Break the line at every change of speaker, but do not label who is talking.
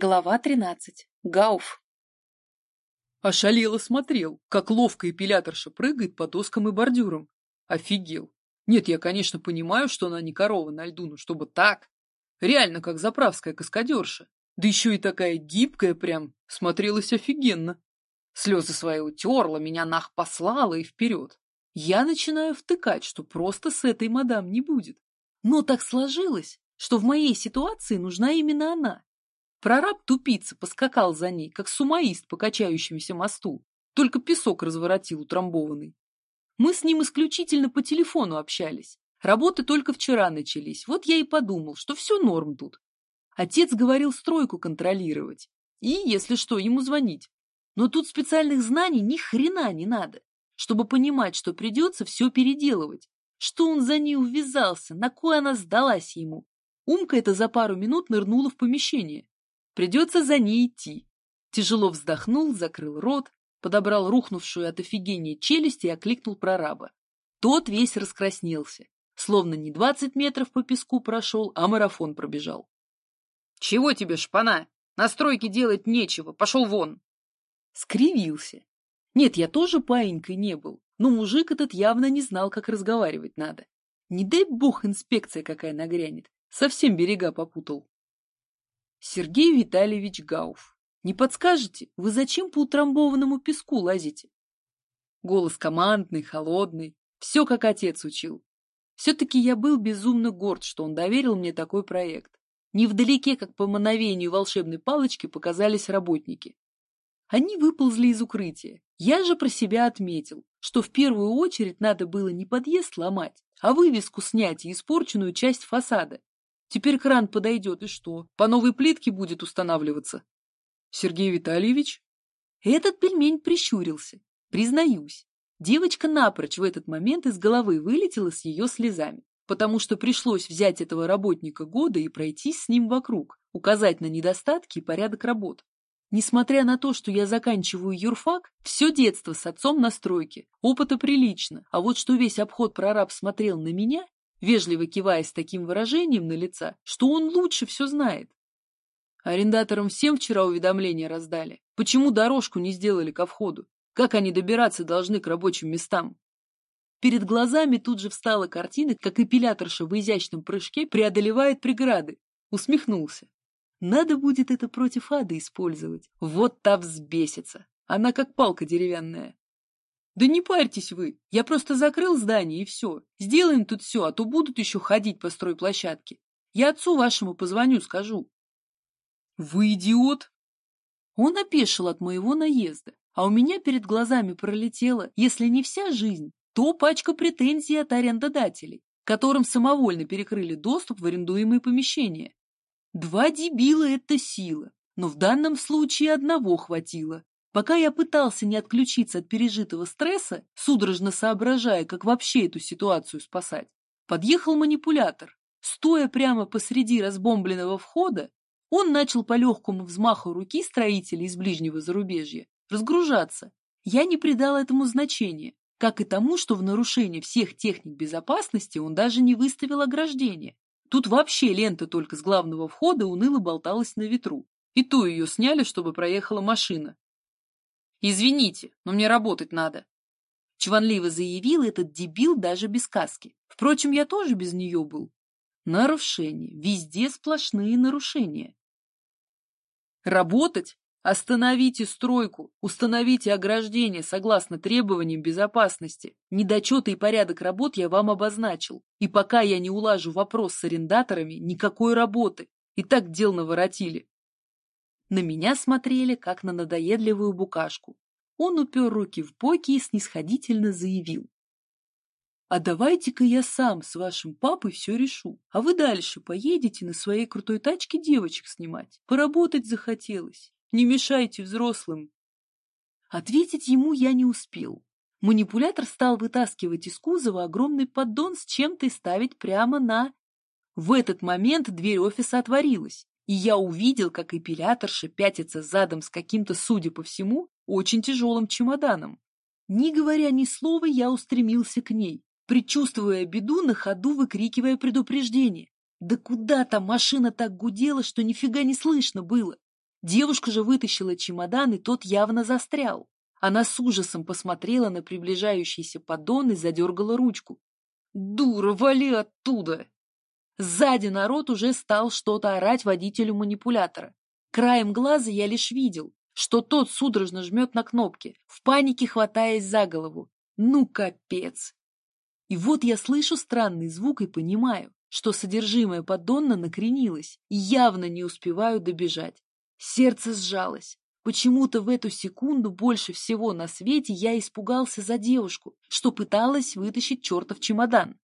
Глава тринадцать. Гауф.
Ошалело смотрел, как ловко эпиляторша прыгает по доскам и бордюрам. Офигел. Нет, я, конечно, понимаю, что она не корова на льду, но чтобы так. Реально, как заправская каскадерша. Да еще и такая гибкая прям, смотрелась офигенно. Слезы свои утерла, меня нах послала и вперед. Я начинаю втыкать, что просто с этой мадам не будет. Но так сложилось, что в моей ситуации нужна именно она. Прораб тупица поскакал за ней, как сумаист по качающемуся мосту, только песок разворотил утрамбованный. Мы с ним исключительно по телефону общались. Работы только вчера начались, вот я и подумал, что все норм тут. Отец говорил стройку контролировать и, если что, ему звонить. Но тут специальных знаний ни хрена не надо, чтобы понимать, что придется все переделывать. Что он за ней увязался, на кой она сдалась ему. Умка это за пару минут нырнула в помещение. Придется за ней идти. Тяжело вздохнул, закрыл рот, подобрал рухнувшую от офигения челюсть и окликнул прораба. Тот весь раскраснелся, словно не двадцать метров по песку прошел, а марафон пробежал. — Чего тебе, шпана? На стройке делать нечего, пошел вон! Скривился. Нет, я тоже паинькой не был, но мужик этот явно не знал, как разговаривать надо. Не дай бог инспекция какая нагрянет, совсем берега попутал. Сергей Витальевич Гауф. Не подскажете, вы зачем по утрамбованному песку лазите? Голос командный, холодный, все как отец учил. Все-таки я был безумно горд, что он доверил мне такой проект. Невдалеке, как по мановению волшебной палочки, показались работники. Они выползли из укрытия. Я же про себя отметил, что в первую очередь надо было не подъезд ломать, а вывеску снять и испорченную часть фасада. Теперь кран подойдет, и что? По новой плитке будет устанавливаться? Сергей Витальевич? Этот пельмень прищурился. Признаюсь, девочка напрочь в этот момент из головы вылетела с ее слезами, потому что пришлось взять этого работника года и пройтись с ним вокруг, указать на недостатки и порядок работ. Несмотря на то, что я заканчиваю юрфак, все детство с отцом на стройке, опыта прилично, а вот что весь обход прораб смотрел на меня, вежливо кивая с таким выражением на лица, что он лучше все знает. Арендаторам всем вчера уведомления раздали. Почему дорожку не сделали ко входу? Как они добираться должны к рабочим местам? Перед глазами тут же встала картина, как эпиляторша в изящном прыжке преодолевает преграды. Усмехнулся. Надо будет это против ада использовать. Вот та взбесится. Она как палка деревянная. Да не парьтесь вы, я просто закрыл здание и все. Сделаем тут все, а то будут еще ходить по стройплощадке. Я отцу вашему позвоню, скажу. Вы идиот? Он опешил от моего наезда, а у меня перед глазами пролетела, если не вся жизнь, то пачка претензий от арендодателей, которым самовольно перекрыли доступ в арендуемые помещения. Два дебила — это сила, но в данном случае одного хватило. Пока я пытался не отключиться от пережитого стресса, судорожно соображая, как вообще эту ситуацию спасать, подъехал манипулятор. Стоя прямо посреди разбомбленного входа, он начал по легкому взмаху руки строителей из ближнего зарубежья разгружаться. Я не придал этому значения, как и тому, что в нарушение всех техник безопасности он даже не выставил ограждение. Тут вообще лента только с главного входа уныло болталась на ветру. И то ее сняли, чтобы проехала машина. Извините, но мне работать надо. Чванливо заявил этот дебил даже без каски. Впрочем, я тоже без нее был. Нарушения. Везде сплошные нарушения. Работать? Остановите стройку, установите ограждение согласно требованиям безопасности. Недочеты и порядок работ я вам обозначил. И пока я не улажу вопрос с арендаторами, никакой работы. И так дел наворотили. На меня смотрели, как на надоедливую букашку. Он упер руки в боки и снисходительно заявил. «А давайте-ка я сам с вашим папой все решу, а вы дальше поедете на своей крутой тачке девочек снимать. Поработать захотелось. Не мешайте взрослым». Ответить ему я не успел. Манипулятор стал вытаскивать из кузова огромный поддон с чем-то и ставить прямо на... В этот момент дверь офиса отворилась, и я увидел, как эпиляторша пятится задом с каким-то, судя по всему, очень тяжелым чемоданом. Не говоря ни слова, я устремился к ней, предчувствуя беду, на ходу выкрикивая предупреждение. Да куда там машина так гудела, что нифига не слышно было.
Девушка же вытащила чемодан, и тот явно застрял. Она с ужасом посмотрела на приближающийся поддон и задергала ручку.
«Дура, вали оттуда!»
Сзади народ уже стал что-то орать водителю манипулятора. Краем глаза я лишь видел, что тот судорожно жмет на кнопки, в панике хватаясь за голову. Ну, капец! И вот я слышу странный звук и понимаю, что содержимое поддона накренилось и явно не успеваю добежать. Сердце сжалось. Почему-то в эту секунду больше всего на свете я испугался за девушку, что пыталась вытащить чертов чемодан.